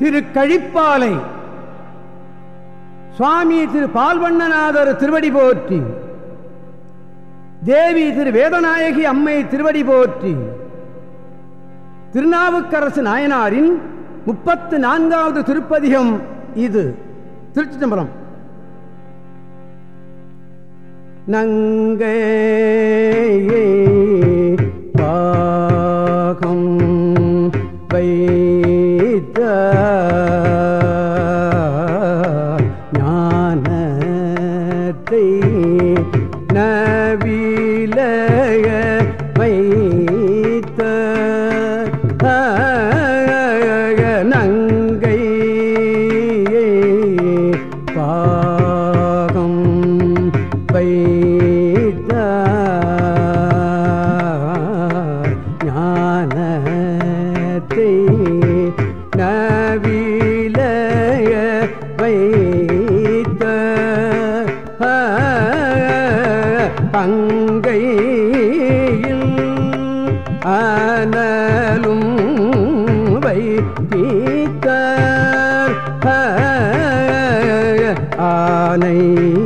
திரு கழிப்பாலை சுவாமி திரு பால்வண்ணநாதர் திருவடி போற்றி. தேவி திரு வேதநாயகி அம்மை திருவடி போற்றி. திருநாவுக்கரசு நாயனாரின் முப்பத்து நான்காவது திருப்பதிகம் இது. திருச்சி தம்பரம் நங்கே ஞானத்தை நவிலய வைத்த பங்கையில் ஆனலும் வைத்தீத்த ஆனையின்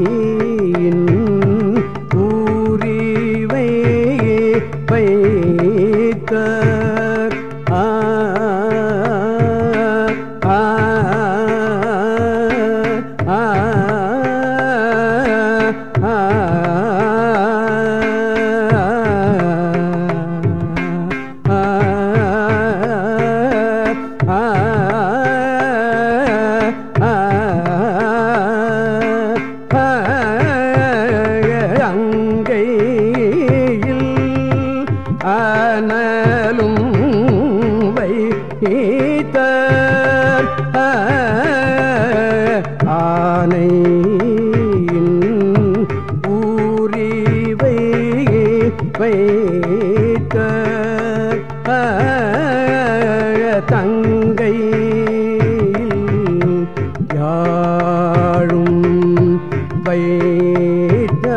தங்கை யாழும் வைத்த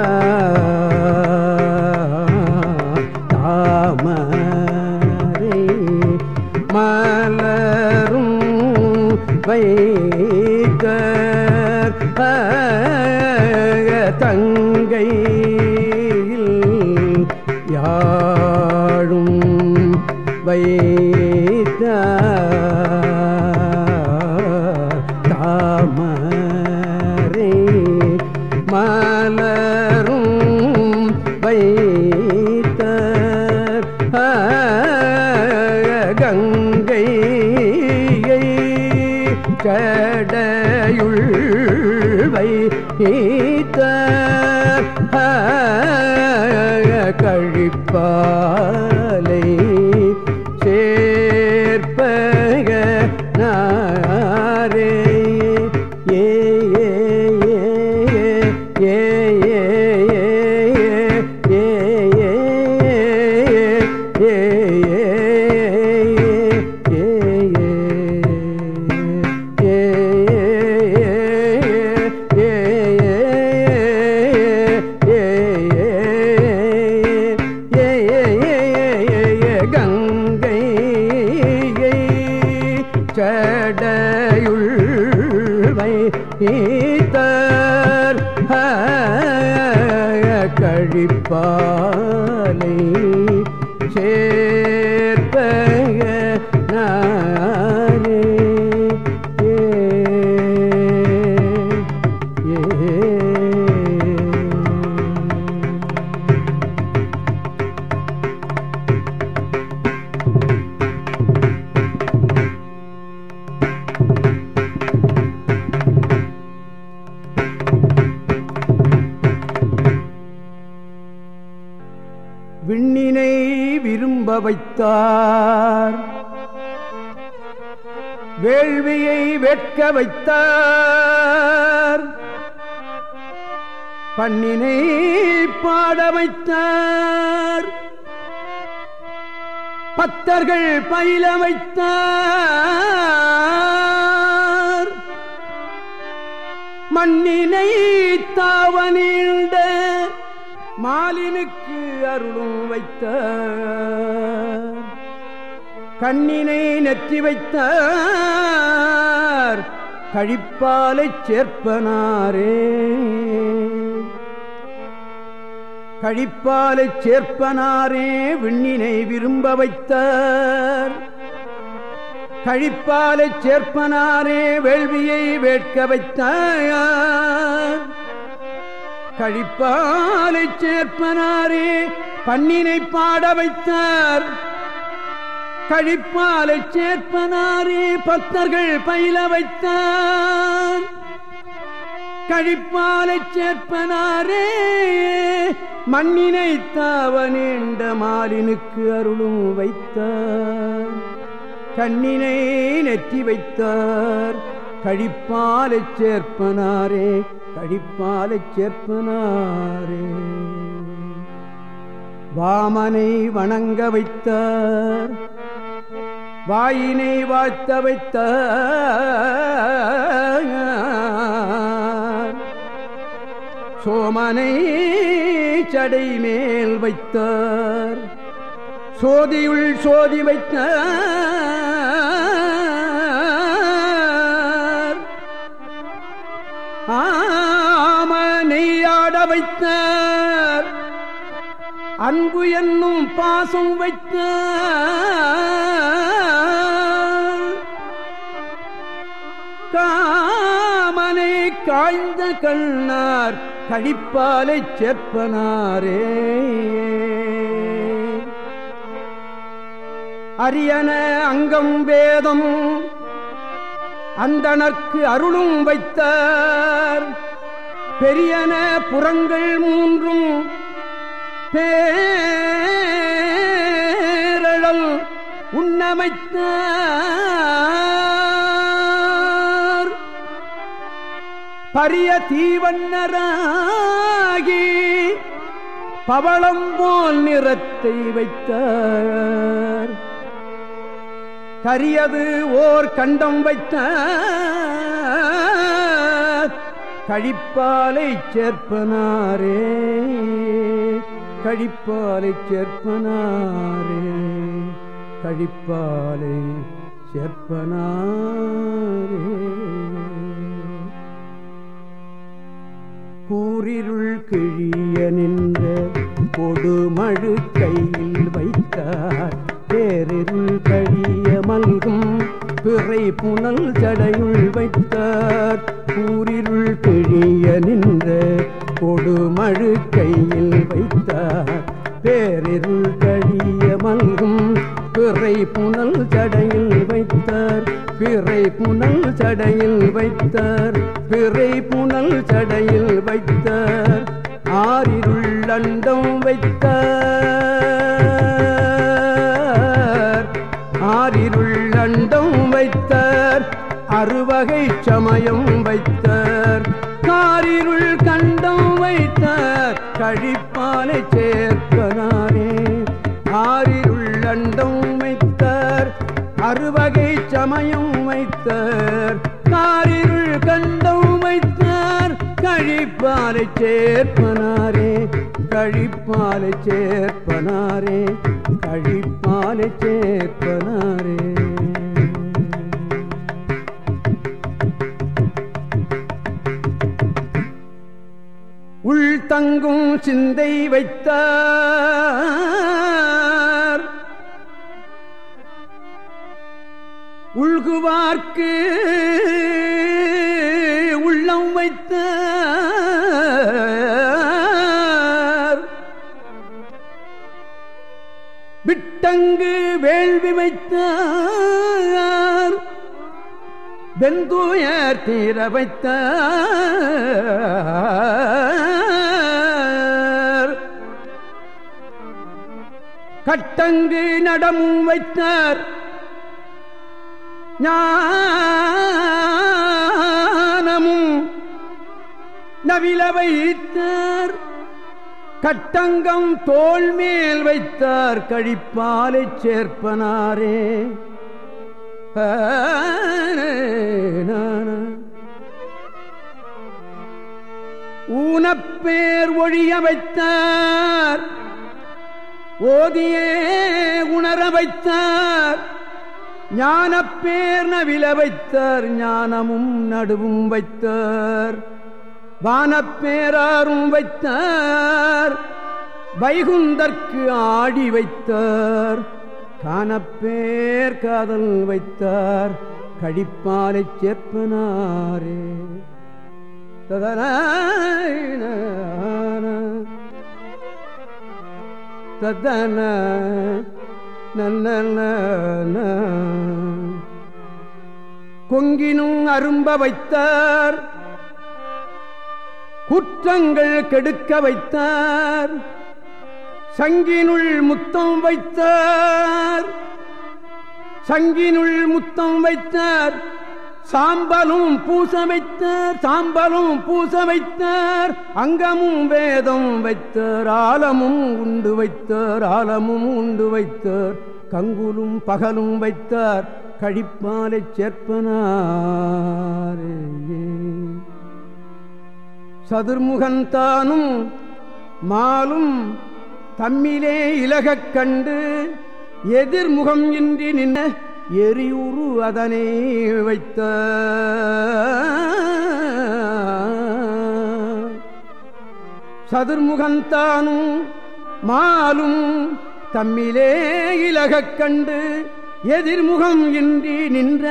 தாமரை மலரும் வைத்த தங்கை யாழும் வைத்தார். வேள்வியை வெட்க வைத்தார். பண்ணினை பாட வைத்தார். பத்தர்கள் பயில வைத்தார். மண்ணினை தாவ நீண்ட மாலினுக்கு அருளும் வைத்தார் கண்ணினை நெற்றி வைத்தார். கழிப்பாலை கழிப்பாலைச் சேர்ப்பனாரே. கழிப்பாலை சேர்ப்பனாரே விண்ணினை விரும்ப வைத்தார். கழிப்பாலை சேர்ப்பனாரே வேள்வியை வேட்க வைத்தார். கழிப்பாலை சேர்ப்பனாரே பண்ணினை பாட வைத்தார். கழிப்பாலை சேர்ப்பனாரே பக்தர்கள் பயில வைத்தார். கழிப்பாலை சேர்ப்பனாரே மண்ணினை தாவ நீண்ட மாலினுக்கு அருளும் வைத்தார். கண்ணினை நெற்றி வைத்தார். கழிப்பாலைச் சேர்ப்பனாரே கழிப்பாலைச் சேர்ப்பனாரே. வாமனை வணங்க வைத்தார் வாயினை வாழ்த்த வைத்த சோமனை சடை மேல் வைத்தார் சோதியுள் சோதி வைத்தார். வைத்தார். அன்பு என்னும் பாசம் வைத்தார். காமனை காய்ந்த கண்ணார் கழிப்பாலை சேர்ப்பனாரே. அரியன அங்கம் வேதம் அந்தனர்க்கு அருளும் வைத்தார். பெரியன புறங்கள் மூன்றும் பேரழல் உண்ணமைத்தார் பரிய தீவண்ணராகி பவளம் போல் நிறத்தை வைத்தார். கரியது ஓர் கண்டம் வைத்தார். கழிப்பாலை சேர்ப்பனாரே கழிப்பாலை சேர்ப்பனாரே கழிப்பாலை சேர்ப்பனாரே. கூறிருள் கிழிய நின்ற கொடுமழு கையில் வைத்தார். பேரிருள் கழிய மல்கும் பிறை புனல் சடையுள் வைத்தார். கூரிருள் கிழிய நின்ற கொடுமழு கையில் வைத்தார். பேரிருள் கழிய மல்கும் பிறை புனல் சடையில் வைத்தார். பிறை புனல் சடையில் வைத்தார். பிறை புனல் சடையில் வைத்தார். ஆறிருள் அண்டம் வைத்தார். பகை சமயம் வைத்தார். காரிருள் கண்டம் வைத்தார். கழிப்பாலை சேர்ப்பனாரே ஆறிருள் அண்டம் வைத்தார். அறுவகை சமயம் வைத்தார். காரிருள் கண்டம் வைத்தார். கழிப்பாலை சேர்ப்பனாரே. கழிப்பாலை சேர்ப்பனாரே. கழிப்பாலை சேர்ப்பனார். தங்கும் சிந்தை வைத்தார். உள்குவார்க்கு உள்ளம் வைத்தார். விட்டங்கு வேள்வி வைத்தார். வெந்துயர் தீர வைத்தார். கட்டங்கு நடமும் வைத்தார். ஞானமும் நவில வைத்தார். கட்டங்கம் தோல் மேல் வைத்தார். கழிப்பாலை சேர்ப்பனாரே. ஊனப்பேர் ஒழிய வைத்தார். ஓதியே உணர வைத்தார். ஞானப்பேர் நவில வைத்தார். ஞானமும் நடுவும் வைத்தார். வானப்பேராரும் வைத்தார். வைகுந்தற்கு ஆடி வைத்தார். காணப்பேர் காதல் வைத்தார். கடிப்பாலை சேர்ப்பனாரே. ததன ததன கொங்கினும் அரும்ப வைத்தார் குற்றங்கள் கெடுக்க வைத்தார் சங்கினுள் முத்தம் வைத்தார் சங்கினுள் முத்தம் வைத்தார். சாம்பலும் பூச வைத்தார் சாம்பலும் பூச வைத்தார் அங்கமும் வேதம் வைத்தார் ஆலமும் உண்டு வைத்தார் ஆலமும் உண்டு வைத்தார் கங்குலும் பகலும் வைத்தார் கழிப்பாலை சேர்ப்பனாரே. சதுர்முகந்தானும் மாலும் தம்மிலே இலகக் கண்டு எதிர்முகம் இன்றி நின்ன எரியுரு அதனை வைத்த. சதுர்முகந்தானும் மாலும் தம்மிலே இலகக் கண்டு எதிர்முகம் இன்றி நின்ற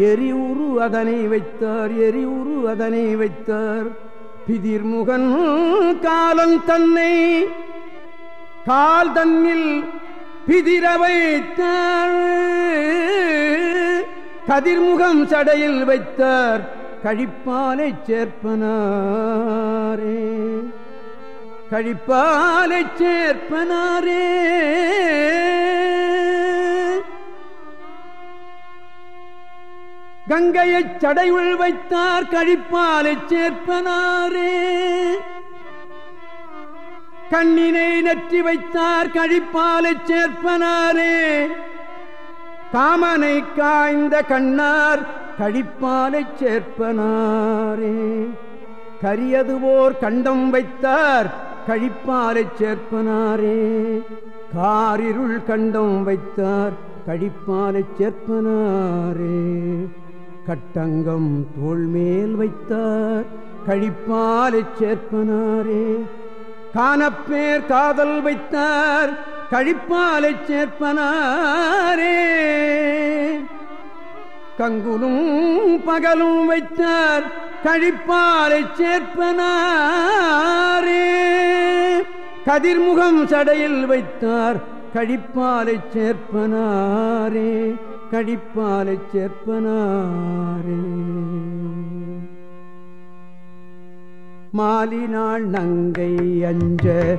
எரியுரு அதனை வைத்தார் எரியுரு அதனை வைத்தார். பிதிர்முகன் காலன் தன்னை கால் தன்னில் பிதிர வைத்தார் கதிர்முகம் சடையில் வைத்தார். கழிப்பாலை சேர்ப்பனாரே. கழிப்பாலை சேர்ப்பனாரே. கங்கையைச் சடையுள் வைத்தார். கழிப்பாலை சேர்ப்பனாரே. கண்ணினை நற்றி வைத்தார் கழிப்பாலை சேர்ப்பனாரே. காமனை காய்ந்த கண்ணார் கழிப்பாலை சேர்ப்பனாரே. கரியதுவோர் கண்டம் வைத்தார் கழிப்பாலை சேர்ப்பனாரே. காரிருள் கண்டம் வைத்தார் கழிப்பாலை சேர்ப்பனாரே. கட்டங்கம் தோல்மேல் வைத்தார் கழிப்பாலை சேர்ப்பனாரே. காணப்பேர் காதல் வைத்தார் கழிப்பாலை சேர்ப்பனாரே. கங்குலும் பகலும் வைத்தார் கழிப்பாலை சேர்ப்பனாரே. கதிர்முகம் சடையில் வைத்தார் கழிப்பாலை சேர்ப்பனாரே கழிப்பாலை சேர்ப்பனாரே. மாலினாள் நங்கை அஞ்ச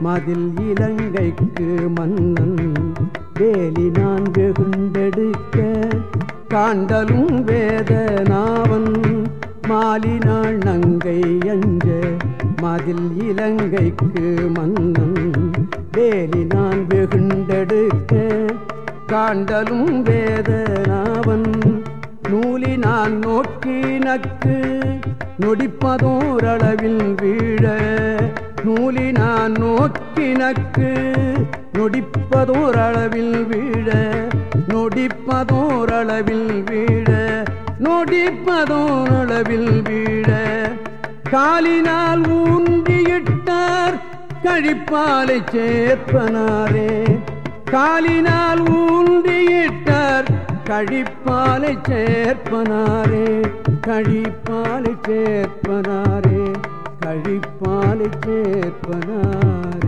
மதில் இலங்கைக்கு மன்னன். வேலி நான் வெகுண்டெடுக்க காண்டலும் வேதனாவன். மாலினாள் நங்கை அஞ்ச மதில் இலங்கைக்கு மன்னன். வேலி நான் வெகுண்டெடுக்க காண்டலும் வேதனாவன். நூலினான் நோக்கி நக்கு நொடிப்பதோரளவில் வீழ நூலினான் நோக்கினக்கு நொடிப்பதோரளவில் வீழ நொடிப்பதோரளவில் வீழ நொடிப்பதோரளவில் வீழ. காலினால் ஊன்றியிட்டார் கழிப்பாலை சேர்ப்பனாரே. காலினால் ஊன்றியிட்ட கழிப்பாலை சேர்ப்பனாரே கழிப்பாலை சேர்ப்பனாரே கழிப்பாலை சேர்ப்பனார்.